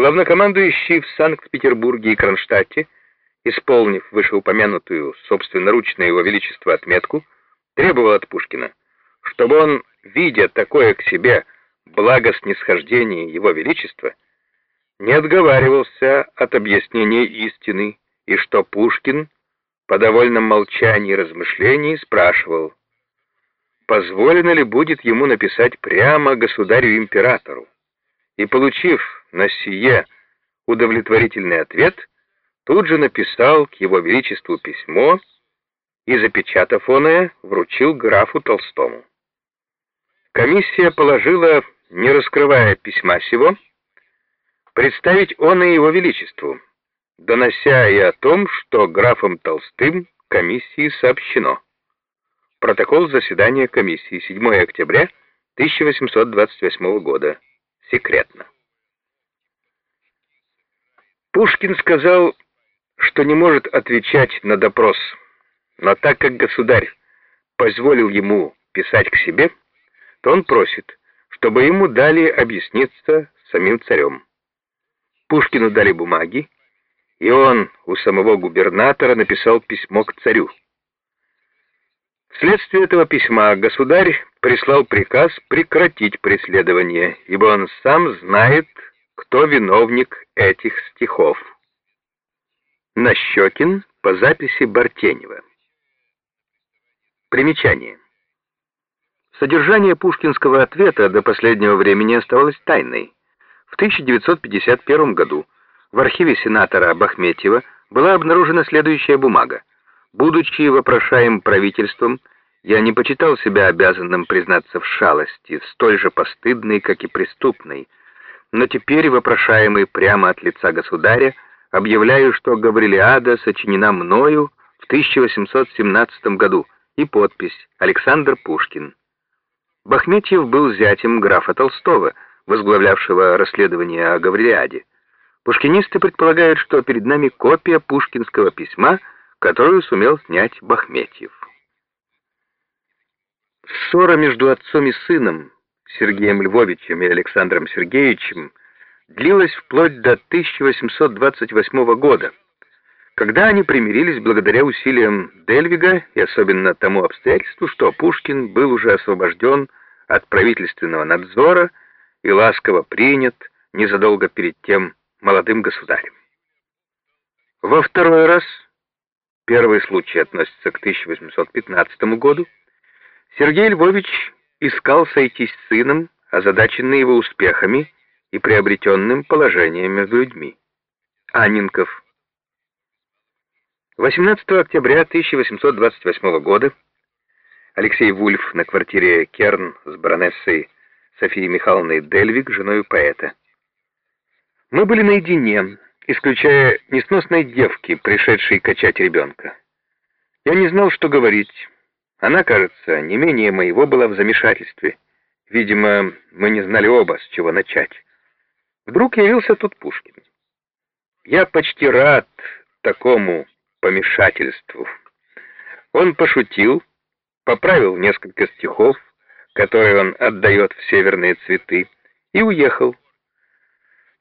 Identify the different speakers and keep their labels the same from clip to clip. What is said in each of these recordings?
Speaker 1: Главнокомандующий в Санкт-Петербурге и Кронштадте, исполнив вышеупомянутую собственноручно его величество отметку, требовал от Пушкина, чтобы он, видя такое к себе благо снисхождение его величества, не отговаривался от объяснения истины, и что Пушкин по довольном молчании и размышлении спрашивал, позволено ли будет ему написать прямо государю-императору, и, получив на сие удовлетворительный ответ, тут же написал к его величеству письмо и, запечатав оное, вручил графу Толстому. Комиссия положила, не раскрывая письма сего, представить он и его величеству, донося и о том, что графом Толстым комиссии сообщено. Протокол заседания комиссии 7 октября 1828 года. Секретно. Пушкин сказал, что не может отвечать на допрос, но так как государь позволил ему писать к себе, то он просит, чтобы ему дали объясниться самим царем. Пушкину дали бумаги, и он у самого губернатора написал письмо к царю. Вследствие этого письма государь прислал приказ прекратить преследование, ибо он сам знает, кто виновник этих стихов. Нащекин по записи Бартенева. Примечание. Содержание пушкинского ответа до последнего времени оставалось тайной. В 1951 году в архиве сенатора Бахметьева была обнаружена следующая бумага. Будучи вопрошаем правительством, я не почитал себя обязанным признаться в шалости, столь же постыдной, как и преступной. Но теперь, вопрошаемый прямо от лица государя, объявляю, что Гаврилиада сочинена мною в 1817 году, и подпись «Александр Пушкин». Бахметьев был зятем графа Толстого, возглавлявшего расследование о Гаврилиаде. Пушкинисты предполагают, что перед нами копия пушкинского письма, которую сумел снять Бахметьев. Ссора между отцом и сыном, Сергеем Львовичем и Александром Сергеевичем, длилась вплоть до 1828 года, когда они примирились благодаря усилиям Дельвига и особенно тому обстоятельству, что Пушкин был уже освобожден от правительственного надзора и ласково принят незадолго перед тем молодым государем. Во второй раз, первый случай относится к 1815 году, Сергей Львович искал сойтись с сыном, озадаченный его успехами и приобретенным положением между людьми. Анненков. 18 октября 1828 года Алексей Вульф на квартире Керн с баронессой Софией Михайловной Дельвик, женой поэта. Мы были наедине, исключая несносной девки, пришедшей качать ребенка. Я не знал, что говорить. Она, кажется, не менее моего была в замешательстве. Видимо, мы не знали оба, с чего начать. Вдруг явился тут Пушкин. Я почти рад такому помешательству. Он пошутил, поправил несколько стихов, которые он отдает в северные цветы, и уехал.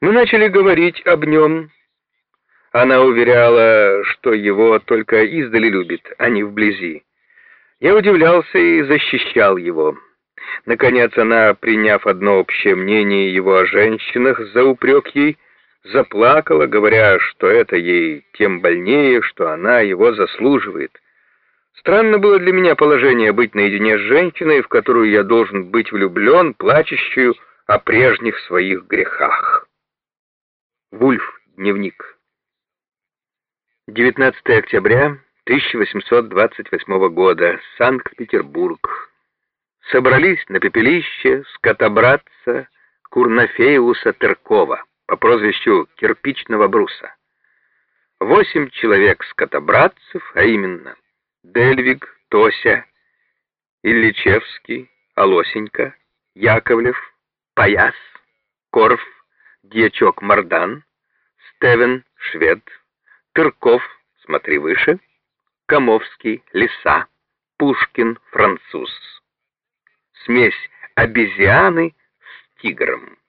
Speaker 1: Мы начали говорить об нем. Она уверяла, что его только издали любит, а не вблизи. Я удивлялся и защищал его. Наконец она, приняв одно общее мнение его о женщинах за упрек ей, заплакала, говоря, что это ей тем больнее, что она его заслуживает. Странно было для меня положение быть наедине с женщиной, в которую я должен быть влюблен, плачущую о прежних своих грехах. Вульф. Дневник. 19 октября 1828 года. Санкт-Петербург. Собрались на пепелище скотобратца Курнафеуса Теркова по прозвищу Кирпичного Бруса. Восемь человек скотобратцев, а именно Дельвиг, Тося, Ильичевский, Алосенька, Яковлев, Паяс, Корф, Дьячок Мардан, Стевен Швед, Тырков, смотри выше, Комовский, Лиса, Пушкин, француз. Смесь обезьяны с тигром.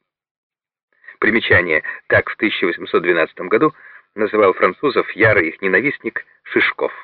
Speaker 1: Примечание. Так в 1812 году называл французов ярый их ненавистник Шишков.